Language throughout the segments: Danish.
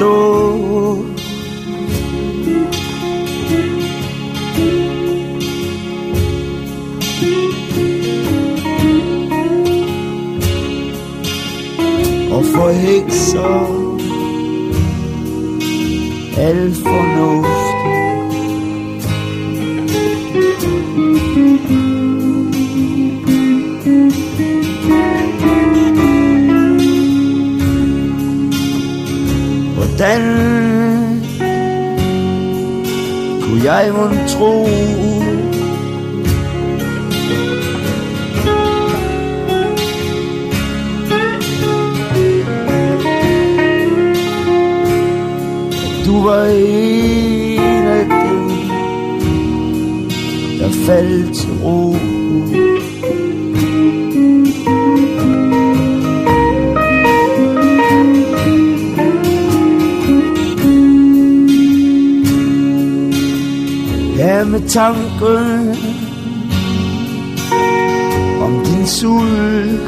på og for hekser al fornuft. Hvordan kunne jeg mon tro? Du var en af dem Der faldt til ro. Ja, med tanken Om din sult.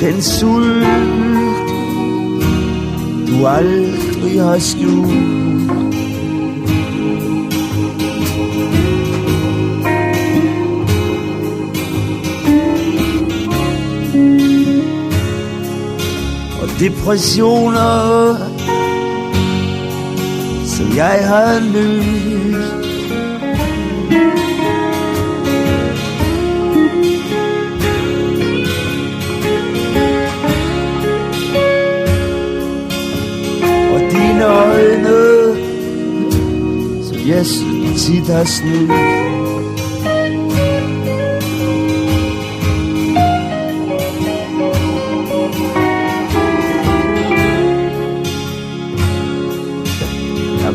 Den sult Du aldrig har skjult. Depressioner Som jeg har løst. Og dine øjne Som jeg tit har snydt.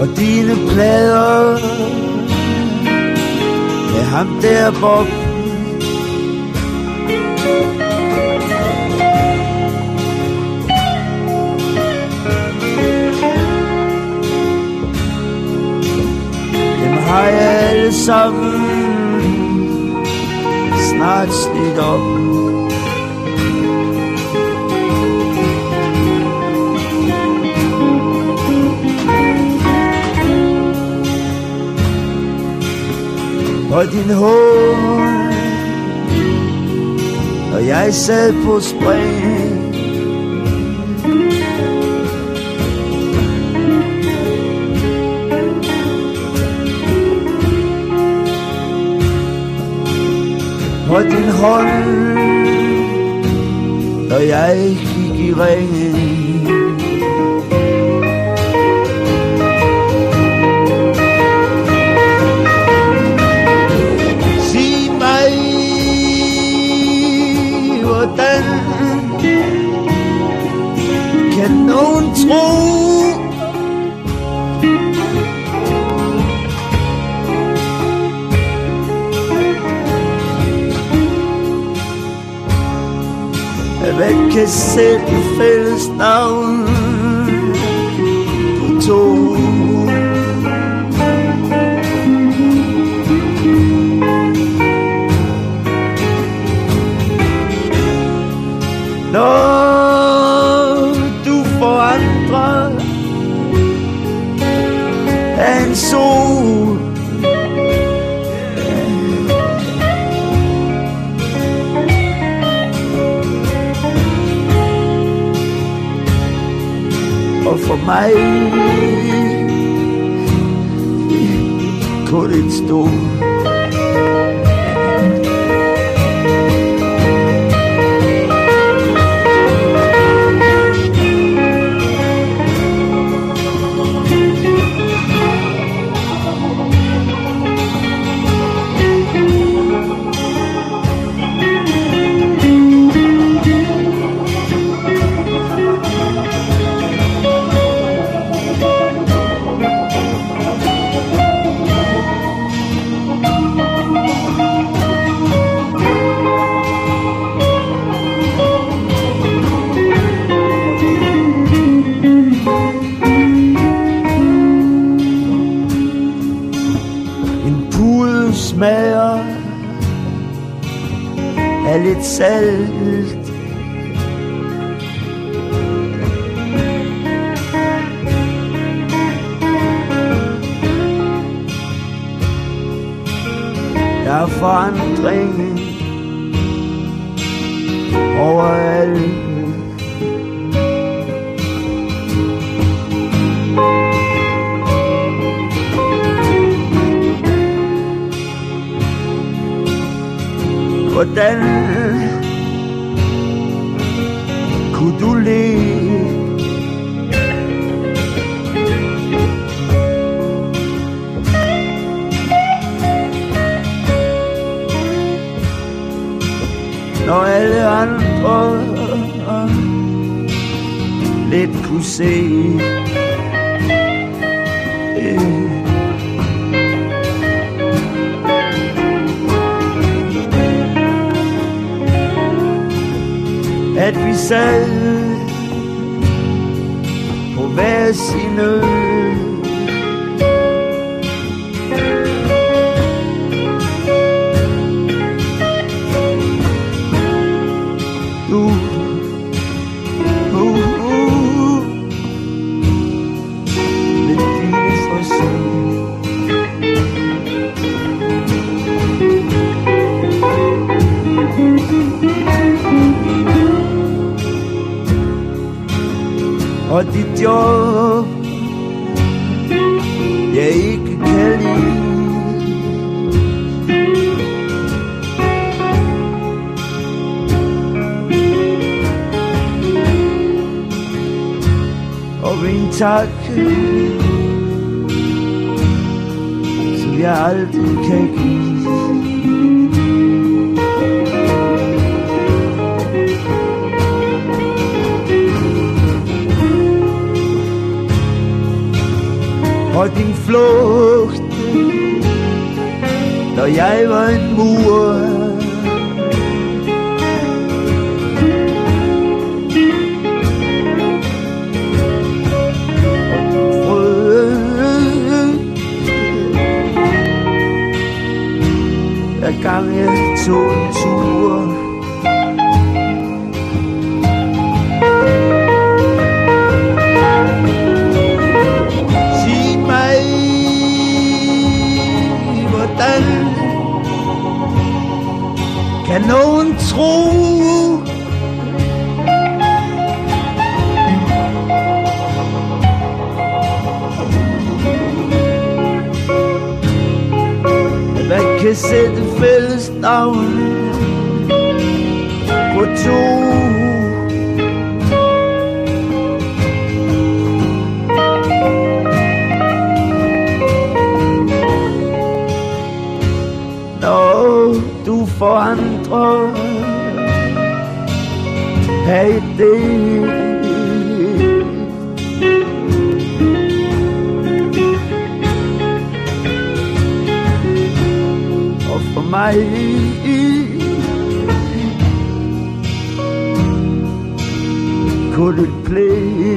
Og dine plader. Med ham der Bob. Dem har jeg alle sammen. Snart slidt op. Og din hår. Og jeg sad på spring Og din hånd Og jeg gik i ringen at man kan sætte fælles navn på to. Når du forandrer en sol Og for mig kun en stol salt. Der er forandring overalt Hvordan kunne du leve Når alle andre lidt kunne se. At vi sad på og dit job jeg ikke kan lide. Og min tak, som jeg aldrig kan give. Og din flugt, når jeg var en mur. Hver gang jeg tog en tur nogen tro. Hvad kan sætte fælles navn på to. Du forandrer Hey det Og for mig kun et pligt